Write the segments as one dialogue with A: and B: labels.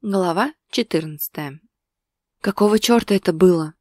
A: Глава 14. Какого черта это было?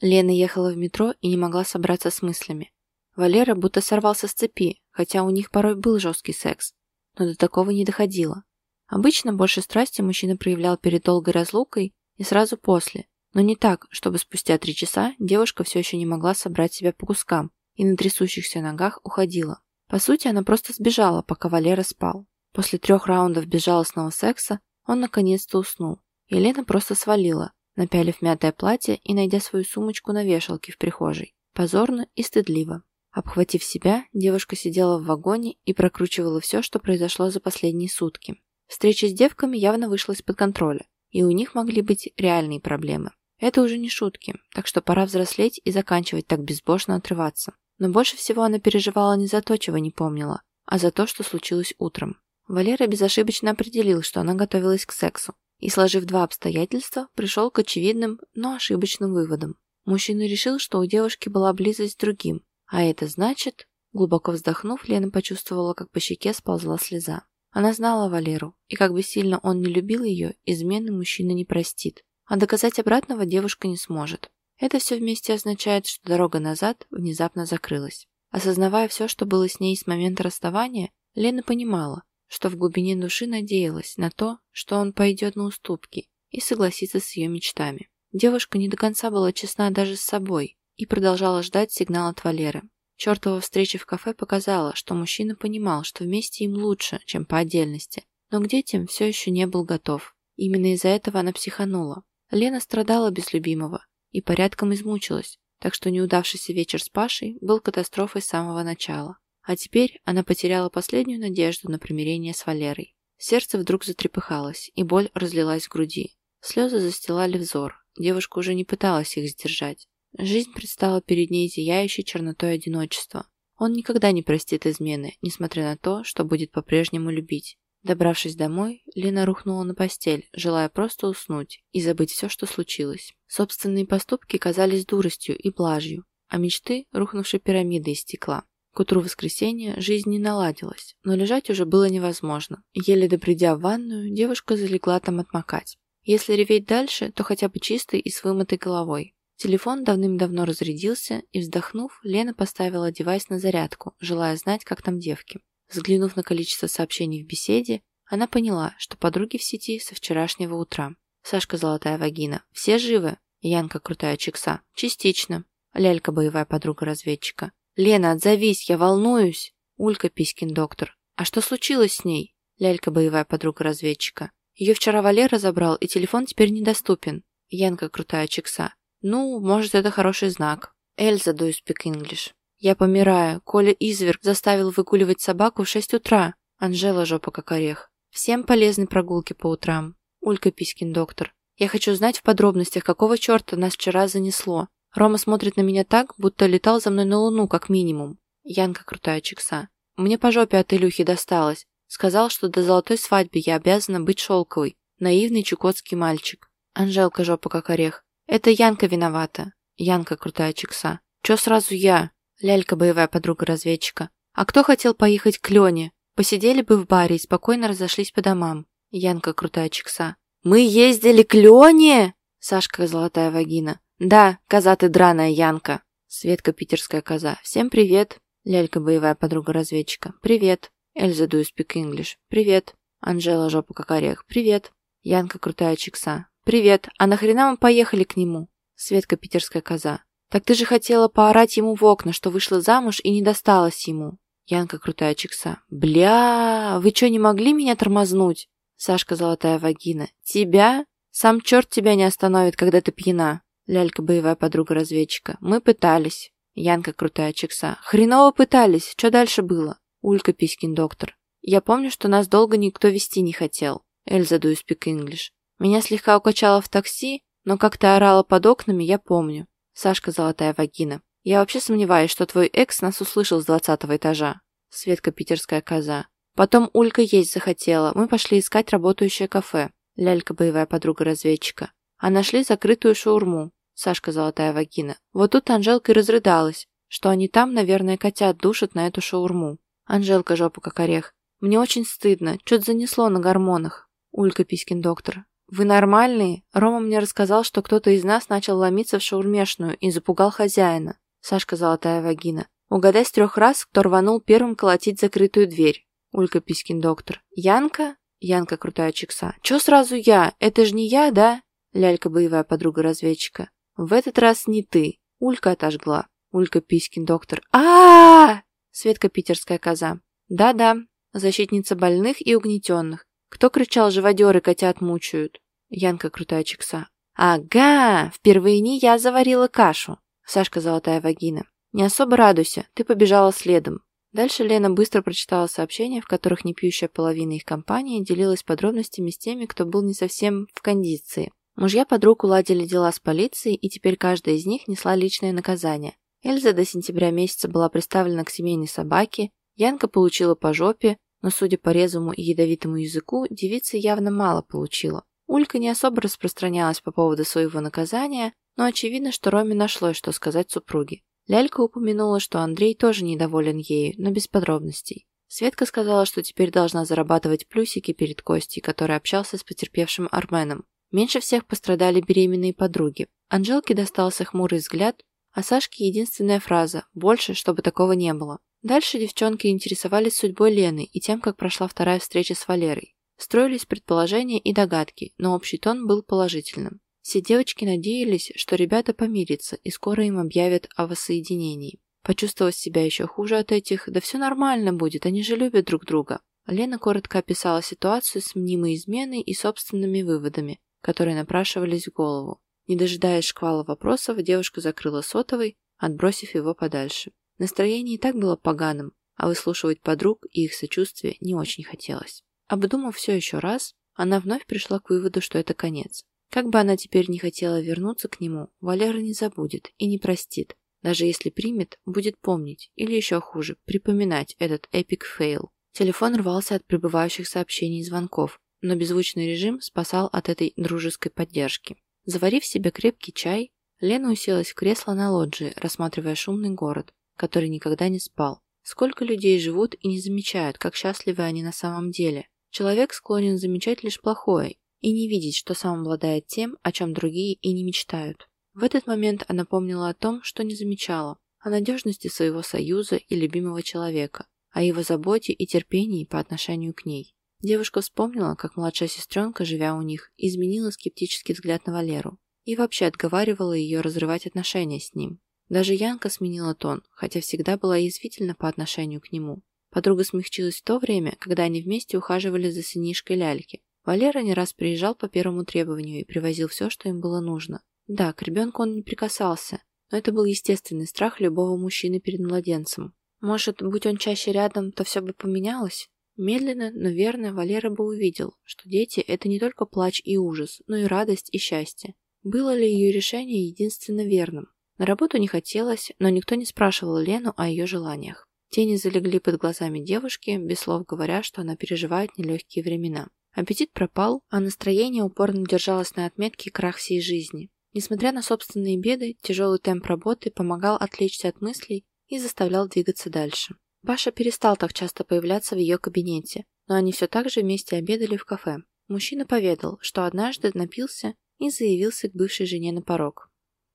A: Лена ехала в метро и не могла собраться с мыслями. Валера будто сорвался с цепи, хотя у них порой был жесткий секс, но до такого не доходило. Обычно больше страсти мужчина проявлял перед долгой разлукой и сразу после, но не так, чтобы спустя три часа девушка все еще не могла собрать себя по кускам и на трясущихся ногах уходила. По сути, она просто сбежала, пока Валера спал. После трех раундов безжалостного секса он наконец-то уснул. Елена просто свалила, напялив мятое платье и найдя свою сумочку на вешалке в прихожей. Позорно и стыдливо. Обхватив себя, девушка сидела в вагоне и прокручивала все, что произошло за последние сутки. Встреча с девками явно вышла из-под контроля, и у них могли быть реальные проблемы. Это уже не шутки, так что пора взрослеть и заканчивать так безбожно отрываться. Но больше всего она переживала не за то, чего не помнила, а за то, что случилось утром. Валера безошибочно определил, что она готовилась к сексу, и, сложив два обстоятельства, пришел к очевидным, но ошибочным выводам. Мужчина решил, что у девушки была близость с другим, а это значит... Глубоко вздохнув, Лена почувствовала, как по щеке сползла слеза. Она знала Валеру, и как бы сильно он не любил ее, измены мужчина не простит. А доказать обратного девушка не сможет. Это все вместе означает, что дорога назад внезапно закрылась. Осознавая все, что было с ней с момента расставания, Лена понимала, что в глубине души надеялась на то, что он пойдет на уступки и согласится с ее мечтами. Девушка не до конца была честна даже с собой и продолжала ждать сигнала от Валеры. Чертова встреча в кафе показала, что мужчина понимал, что вместе им лучше, чем по отдельности, но к детям все еще не был готов. Именно из-за этого она психанула. Лена страдала без любимого и порядком измучилась, так что неудавшийся вечер с Пашей был катастрофой с самого начала. А теперь она потеряла последнюю надежду на примирение с Валерой. Сердце вдруг затрепыхалось, и боль разлилась в груди. Слезы застилали взор. Девушка уже не пыталась их сдержать. Жизнь предстала перед ней зияющей чернотой одиночества. Он никогда не простит измены, несмотря на то, что будет по-прежнему любить. Добравшись домой, Лена рухнула на постель, желая просто уснуть и забыть все, что случилось. Собственные поступки казались дуростью и блажью, а мечты – рухнувшей пирамидой из стекла. К утру воскресенья жизнь не наладилась, но лежать уже было невозможно. Еле допридя в ванную, девушка залегла там отмокать. Если реветь дальше, то хотя бы чистой и с вымытой головой. Телефон давным-давно разрядился, и, вздохнув, Лена поставила девайс на зарядку, желая знать, как там девки. Взглянув на количество сообщений в беседе, она поняла, что подруги в сети со вчерашнего утра. Сашка Золотая Вагина. Все живы? Янка Крутая Чикса. Частично. Лялька Боевая подруга разведчика. «Лена, отзовись, я волнуюсь!» Улька Писькин доктор. «А что случилось с ней?» Лялька боевая подруга разведчика. Ее вчера Валера забрал, и телефон теперь недоступен. Янка крутая чекса. Ну, может, это хороший знак. Эльза, do you speak English? Я помираю. Коля изверг заставил выгуливать собаку в шесть утра. Анжела жопа как орех. Всем полезны прогулки по утрам. Улька Писькин доктор. Я хочу знать в подробностях, какого черта нас вчера занесло. Рома смотрит на меня так, будто летал за мной на луну, как минимум. Янка крутая чекса. Мне по жопе от Илюхи досталось. Сказал, что до золотой свадьбы я обязана быть шелковой. Наивный чукотский мальчик. Анжелка жопа как орех. Это Янка виновата. Янка крутая чекса. Чё сразу я? Лялька боевая подруга разведчика. А кто хотел поехать к Лене? Посидели бы в баре и спокойно разошлись по домам. Янка крутая чекса. Мы ездили к Лене? Сашка золотая вагина. «Да, коза ты драная, Янка!» Светка, питерская коза. «Всем привет!» Лялька, боевая подруга разведчика. «Привет!» Эльза, do you speak? «Привет!» Анжела, жопа как орех. «Привет!» Янка, крутая чикса. «Привет! А нахрена мы поехали к нему?» Светка, питерская коза. «Так ты же хотела поорать ему в окна, что вышла замуж и не досталось ему!» Янка, крутая чикса. «Бля! Вы что, не могли меня тормознуть?» Сашка, золотая вагина. «Тебя? Сам черт тебя не остановит, когда ты пьяна!» Лялька боевая подруга разведчика. Мы пытались. Янка крутая чекса. Хреново пытались. Что дальше было? Улька Писькин доктор. Я помню, что нас долго никто вести не хотел. Эльза do speak English. Меня слегка укачало в такси, но как ты орала под окнами, я помню. Сашка Золотая Вагина. Я вообще сомневаюсь, что твой экс нас услышал с двадцатого этажа. Светка Питерская коза. Потом Улька есть захотела. Мы пошли искать работающее кафе. Лялька боевая подруга разведчика а нашли закрытую шаурму. Сашка Золотая Вагина. Вот тут Анжелка и разрыдалась, что они там, наверное, котят душат на эту шаурму. Анжелка жопа как орех. Мне очень стыдно, что-то занесло на гормонах. Улька Писькин доктор. «Вы нормальные?» Рома мне рассказал, что кто-то из нас начал ломиться в шаурмешную и запугал хозяина. Сашка Золотая Вагина. Угадай с трех раз, кто рванул первым колотить закрытую дверь. Улька Писькин доктор. Янка? Янка Крутая Чикса. Чё сразу я? Это же не я, да? Лялька боевая подруга разведчика. В этот раз не ты. Улька отожгла. Улька Писькин доктор. а а! Светка Питерская коза. Да-да, защитница больных и угнетенных. Кто кричал «живодеры котят мучают»? Янка Крутая Чикса. Ага, впервые не я заварила кашу. Сашка Золотая Вагина. Не особо радуйся, ты побежала следом. Дальше Лена быстро прочитала сообщения, в которых непьющая половина их компании делилась подробностями с теми, кто был не совсем в кондиции. Мужья подруг уладили дела с полицией, и теперь каждая из них несла личное наказание. Эльза до сентября месяца была представлена к семейной собаке, Янка получила по жопе, но, судя по резвому и ядовитому языку, девица явно мало получила. Улька не особо распространялась по поводу своего наказания, но очевидно, что Роме нашлось, что сказать супруге. Лялька упомянула, что Андрей тоже недоволен ею, но без подробностей. Светка сказала, что теперь должна зарабатывать плюсики перед Костей, который общался с потерпевшим Арменом. Меньше всех пострадали беременные подруги. Анжелке достался хмурый взгляд, а Сашке единственная фраза «больше, чтобы такого не было». Дальше девчонки интересовались судьбой Лены и тем, как прошла вторая встреча с Валерой. Строились предположения и догадки, но общий тон был положительным. Все девочки надеялись, что ребята помирятся и скоро им объявят о воссоединении. Почувствовав себя еще хуже от этих, да все нормально будет, они же любят друг друга. Лена коротко описала ситуацию с мнимой изменой и собственными выводами, которые напрашивались в голову. Не дожидаясь шквала вопросов, девушка закрыла сотовый, отбросив его подальше. Настроение и так было поганым, а выслушивать подруг и их сочувствие не очень хотелось. Обдумав все еще раз, она вновь пришла к выводу, что это конец. Как бы она теперь не хотела вернуться к нему, Валера не забудет и не простит. Даже если примет, будет помнить, или еще хуже, припоминать этот epic fail. Телефон рвался от прибывающих сообщений и звонков, но беззвучный режим спасал от этой дружеской поддержки. Заварив себе крепкий чай, Лена уселась в кресло на лоджии, рассматривая шумный город, который никогда не спал. Сколько людей живут и не замечают, как счастливы они на самом деле. Человек склонен замечать лишь плохое и не видеть, что сам обладает тем, о чем другие и не мечтают. В этот момент она помнила о том, что не замечала, о надежности своего союза и любимого человека, о его заботе и терпении по отношению к ней. Девушка вспомнила, как младшая сестренка, живя у них, изменила скептический взгляд на Валеру и вообще отговаривала ее разрывать отношения с ним. Даже Янка сменила тон, хотя всегда была язвительна по отношению к нему. Подруга смягчилась в то время, когда они вместе ухаживали за сынишкой Ляльки. Валера не раз приезжал по первому требованию и привозил все, что им было нужно. Да, к ребенку он не прикасался, но это был естественный страх любого мужчины перед младенцем. Может, будь он чаще рядом, то все бы поменялось? Медленно, но верно Валера бы увидел, что дети – это не только плач и ужас, но и радость и счастье. Было ли ее решение единственно верным? На работу не хотелось, но никто не спрашивал Лену о ее желаниях. Тени залегли под глазами девушки, без слов говоря, что она переживает нелегкие времена. Аппетит пропал, а настроение упорно держалось на отметке крах всей жизни. Несмотря на собственные беды, тяжелый темп работы помогал отвлечься от мыслей и заставлял двигаться дальше. Паша перестал так часто появляться в ее кабинете, но они все так же вместе обедали в кафе. Мужчина поведал, что однажды напился и заявился к бывшей жене на порог.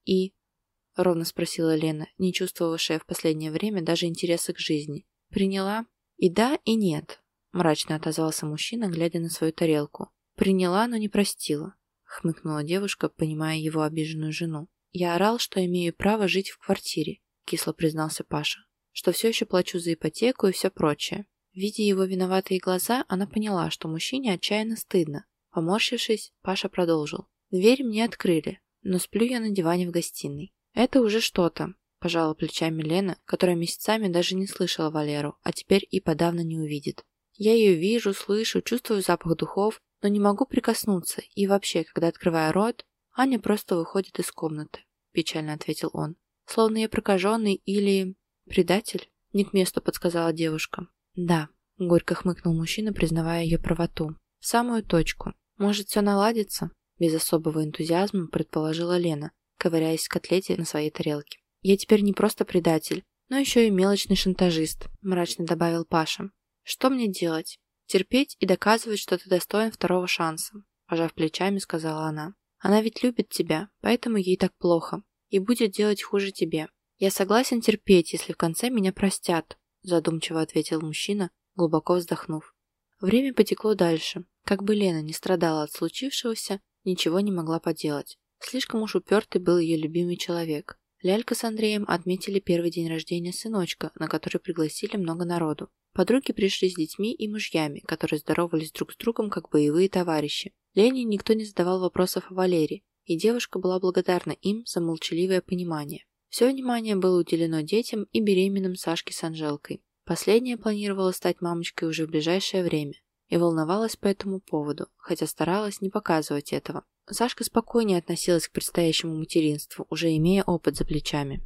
A: «И?» – ровно спросила Лена, не чувствовавшая в последнее время даже интереса к жизни. «Приняла?» «И да, и нет», мрачно отозвался мужчина, глядя на свою тарелку. Приняла, но не простила, хмыкнула девушка, понимая его обиженную жену. Я орал, что имею право жить в квартире, кисло признался Паша, что все еще плачу за ипотеку и все прочее. Видя его виноватые глаза, она поняла, что мужчине отчаянно стыдно. Поморщившись, Паша продолжил. Дверь мне открыли, но сплю я на диване в гостиной. Это уже что-то, пожала плечами Лена, которая месяцами даже не слышала Валеру, а теперь и подавно не увидит. Я ее вижу, слышу, чувствую запах духов, но не могу прикоснуться, и вообще, когда открываю рот, Аня просто выходит из комнаты, печально ответил он. Словно я прокаженный или... предатель? Не к месту подсказала девушка. Да, горько хмыкнул мужчина, признавая ее правоту. В самую точку. Может, все наладится? Без особого энтузиазма предположила Лена, ковыряясь в котлете на своей тарелке. Я теперь не просто предатель, но еще и мелочный шантажист, мрачно добавил Паша. Что мне делать? Терпеть и доказывать, что ты достоин второго шанса. пожав плечами, сказала она. Она ведь любит тебя, поэтому ей так плохо. И будет делать хуже тебе. Я согласен терпеть, если в конце меня простят, задумчиво ответил мужчина, глубоко вздохнув. Время потекло дальше. Как бы Лена не страдала от случившегося, ничего не могла поделать. Слишком уж упертый был ее любимый человек. Лялька с Андреем отметили первый день рождения сыночка, на который пригласили много народу. Подруги пришли с детьми и мужьями, которые здоровались друг с другом как боевые товарищи. Лене никто не задавал вопросов о Валере, и девушка была благодарна им за молчаливое понимание. Все внимание было уделено детям и беременным Сашке с Анжелкой. Последняя планировала стать мамочкой уже в ближайшее время и волновалась по этому поводу, хотя старалась не показывать этого. Сашка спокойнее относилась к предстоящему материнству, уже имея опыт за плечами.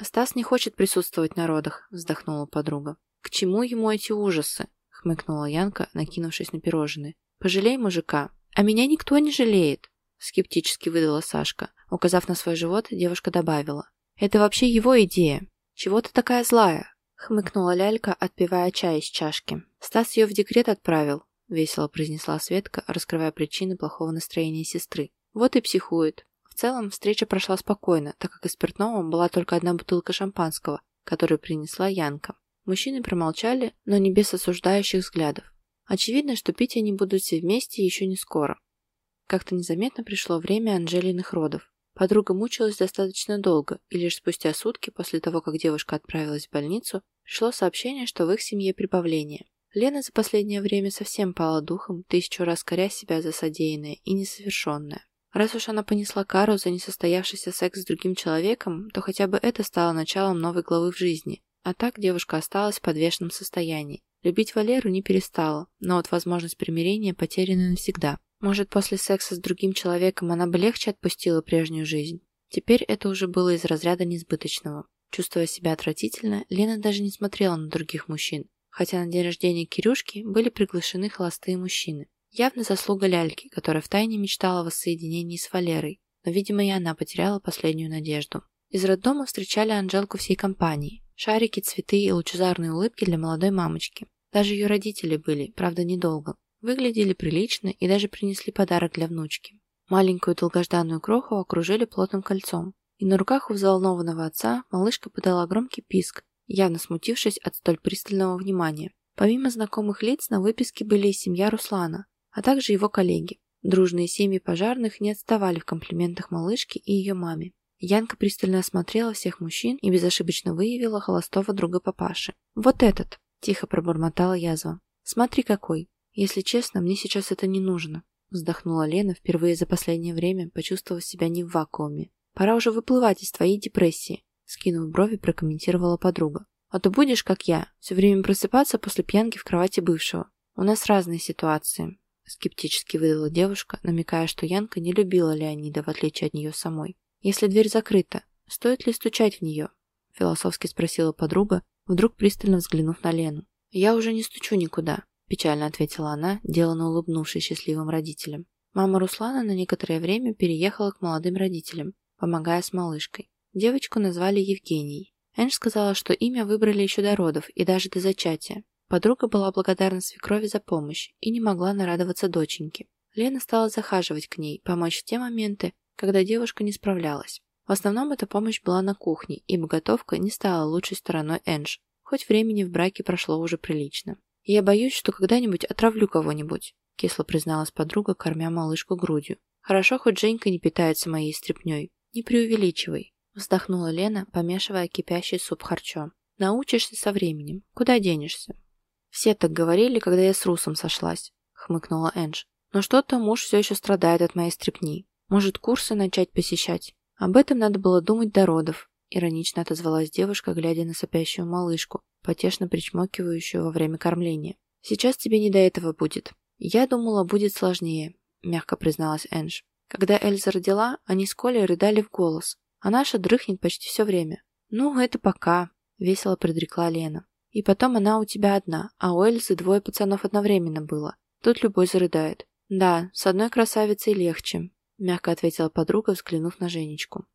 A: «Стас не хочет присутствовать на родах», – вздохнула подруга. «К чему ему эти ужасы?» – хмыкнула Янка, накинувшись на пирожные. «Пожалей мужика». «А меня никто не жалеет», – скептически выдала Сашка. Указав на свой живот, девушка добавила. «Это вообще его идея. Чего ты такая злая?» – хмыкнула лялька, отпивая чай из чашки. «Стас ее в декрет отправил. — весело произнесла Светка, раскрывая причины плохого настроения сестры. «Вот и психует. В целом, встреча прошла спокойно, так как из спиртного была только одна бутылка шампанского, которую принесла Янка. Мужчины промолчали, но не без осуждающих взглядов. Очевидно, что пить они будут все вместе еще не скоро. Как-то незаметно пришло время Анжелиных родов. Подруга мучилась достаточно долго, и лишь спустя сутки после того, как девушка отправилась в больницу, пришло сообщение, что в их семье прибавление. Лена за последнее время совсем пала духом, тысячу раз коря себя за содеянное и несовершенное. Раз уж она понесла кару за несостоявшийся секс с другим человеком, то хотя бы это стало началом новой главы в жизни. А так девушка осталась в подвешенном состоянии. Любить Валеру не перестала, но вот возможность примирения потеряна навсегда. Может, после секса с другим человеком она бы легче отпустила прежнюю жизнь? Теперь это уже было из разряда несбыточного. Чувствуя себя отвратительно, Лена даже не смотрела на других мужчин, хотя на день рождения Кирюшки были приглашены холостые мужчины. Явно заслуга Ляльки, которая втайне мечтала о воссоединении с Валерой, но, видимо, и она потеряла последнюю надежду. Из роддома встречали Анжелку всей компанией. Шарики, цветы и лучезарные улыбки для молодой мамочки. Даже ее родители были, правда, недолго. Выглядели прилично и даже принесли подарок для внучки. Маленькую долгожданную кроху окружили плотным кольцом. И на руках у взволнованного отца малышка подала громкий писк, явно смутившись от столь пристального внимания. Помимо знакомых лиц на выписке были и семья Руслана, а также его коллеги. Дружные семьи пожарных не отставали в комплиментах малышке и ее маме. Янка пристально осмотрела всех мужчин и безошибочно выявила холостого друга папаши. «Вот этот!» – тихо пробормотала язва. «Смотри какой! Если честно, мне сейчас это не нужно!» Вздохнула Лена, впервые за последнее время почувствовав себя не в вакууме. «Пора уже выплывать из твоей депрессии. Скинув брови, прокомментировала подруга. «А то будешь, как я, все время просыпаться после пьянки в кровати бывшего. У нас разные ситуации», — скептически выдала девушка, намекая, что Янка не любила Леонида, в отличие от нее самой. «Если дверь закрыта, стоит ли стучать в нее?» — философски спросила подруга, вдруг пристально взглянув на Лену. «Я уже не стучу никуда», — печально ответила она, деланно улыбнувшись счастливым родителям. Мама Руслана на некоторое время переехала к молодым родителям, помогая с малышкой. Девочку назвали Евгенией. Энж сказала, что имя выбрали еще до родов и даже до зачатия. Подруга была благодарна свекрови за помощь и не могла нарадоваться доченьке. Лена стала захаживать к ней, помочь в те моменты, когда девушка не справлялась. В основном эта помощь была на кухне, ибо готовка не стала лучшей стороной Энж, хоть времени в браке прошло уже прилично. «Я боюсь, что когда-нибудь отравлю кого-нибудь», кисло призналась подруга, кормя малышку грудью. «Хорошо, хоть Женька не питается моей стряпней. Не преувеличивай. Вздохнула Лена, помешивая кипящий суп харчо. Научишься со временем. Куда денешься? Все так говорили, когда я с Русом сошлась, хмыкнула Эндж. Но что-то муж все еще страдает от моей стрепни. Может, курсы начать посещать? Об этом надо было думать до родов, иронично отозвалась девушка, глядя на сопящую малышку, потешно причмокивающую во время кормления. Сейчас тебе не до этого будет. Я думала, будет сложнее, мягко призналась Эндж. Когда Эльза родила, они с Колей рыдали в голос, а наша дрыхнет почти все время. Ну, это пока, весело предрекла Лена. И потом она у тебя одна, а у Эльзы двое пацанов одновременно было. Тут любой зарыдает. Да, с одной красавицей легче, мягко ответила подруга, взглянув на Женечку.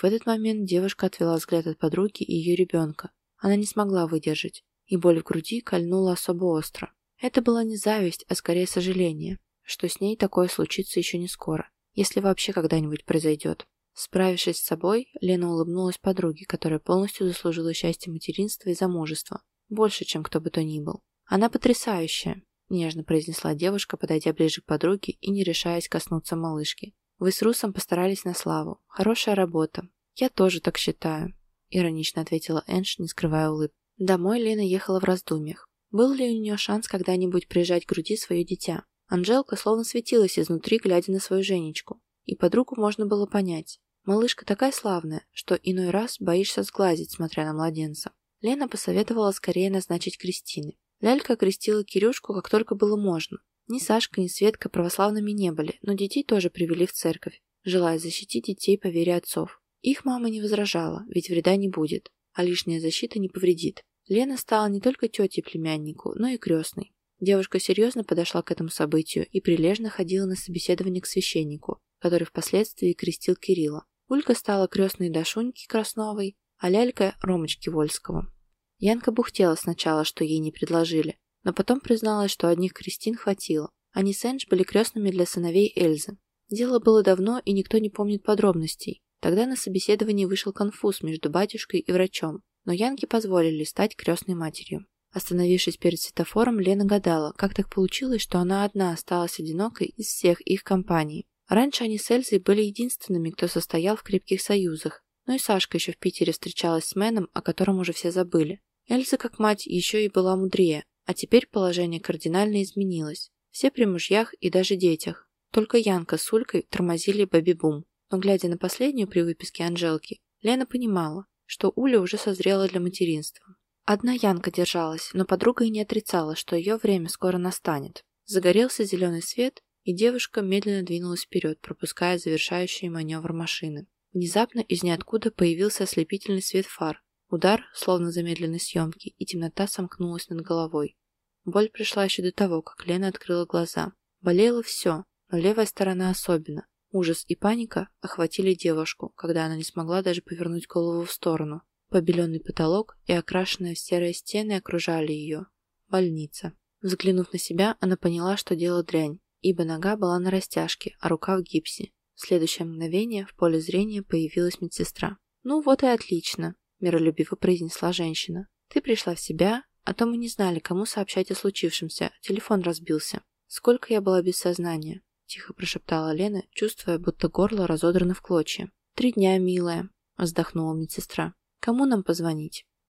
A: В этот момент девушка отвела взгляд от подруги и ее ребенка. Она не смогла выдержать, и боль в груди кольнула особо остро. Это была не зависть, а скорее сожаление. что с ней такое случится еще не скоро, если вообще когда-нибудь произойдет. Справившись с собой, Лена улыбнулась подруге, которая полностью заслужила счастье материнства и замужества. Больше, чем кто бы то ни был. Она потрясающая, нежно произнесла девушка, подойдя ближе к подруге и не решаясь коснуться малышки. Вы с Русом постарались на славу. Хорошая работа. Я тоже так считаю, иронично ответила Энш, не скрывая улыбки. Домой Лена ехала в раздумьях. Был ли у нее шанс когда-нибудь прижать к груди свое дитя? Анжелка словно светилась изнутри, глядя на свою Женечку. И подругу можно было понять. Малышка такая славная, что иной раз боишься сглазить, смотря на младенца. Лена посоветовала скорее назначить Кристины. Лялька крестила Кирюшку, как только было можно. Ни Сашка, ни Светка православными не были, но детей тоже привели в церковь, желая защитить детей по вере отцов. Их мама не возражала, ведь вреда не будет, а лишняя защита не повредит. Лена стала не только тетей племяннику, но и крестной. Девушка серьезно подошла к этому событию и прилежно ходила на собеседование к священнику, который впоследствии крестил Кирилла. Улька стала крестной Дашуньки Красновой, а лялька – Ромочки Вольского. Янка бухтела сначала, что ей не предложили, но потом призналась, что одних крестин хватило. Они с Эндж были крестными для сыновей Эльзы. Дело было давно, и никто не помнит подробностей. Тогда на собеседовании вышел конфуз между батюшкой и врачом, но Янке позволили стать крестной матерью. Остановившись перед светофором, Лена гадала, как так получилось, что она одна осталась одинокой из всех их компаний. Раньше они с Эльзой были единственными, кто состоял в крепких союзах, но и Сашка еще в Питере встречалась с Мэном, о котором уже все забыли. Эльза, как мать, еще и была мудрее, а теперь положение кардинально изменилось. Все при мужьях и даже детях. Только Янка с Улькой тормозили Баби-Бум. Но глядя на последнюю при выписке Анжелки, Лена понимала, что Уля уже созрела для материнства. Одна Янка держалась, но подруга и не отрицала, что ее время скоро настанет. Загорелся зеленый свет, и девушка медленно двинулась вперед, пропуская завершающий маневр машины. Внезапно из ниоткуда появился ослепительный свет фар. Удар, словно замедленной съемки, и темнота сомкнулась над головой. Боль пришла еще до того, как Лена открыла глаза. Болело все, но левая сторона особенно. Ужас и паника охватили девушку, когда она не смогла даже повернуть голову в сторону. Побеленный потолок и окрашенные в серые стены окружали ее. Больница. Взглянув на себя, она поняла, что дело дрянь ибо нога была на растяжке, а рука в гипсе. В следующее мгновение в поле зрения появилась медсестра. «Ну вот и отлично», – миролюбиво произнесла женщина. «Ты пришла в себя, а то мы не знали, кому сообщать о случившемся. Телефон разбился. Сколько я была без сознания?» – тихо прошептала Лена, чувствуя, будто горло разодрано в клочья. «Три дня, милая», – вздохнула медсестра. «Кому нам позвонить?»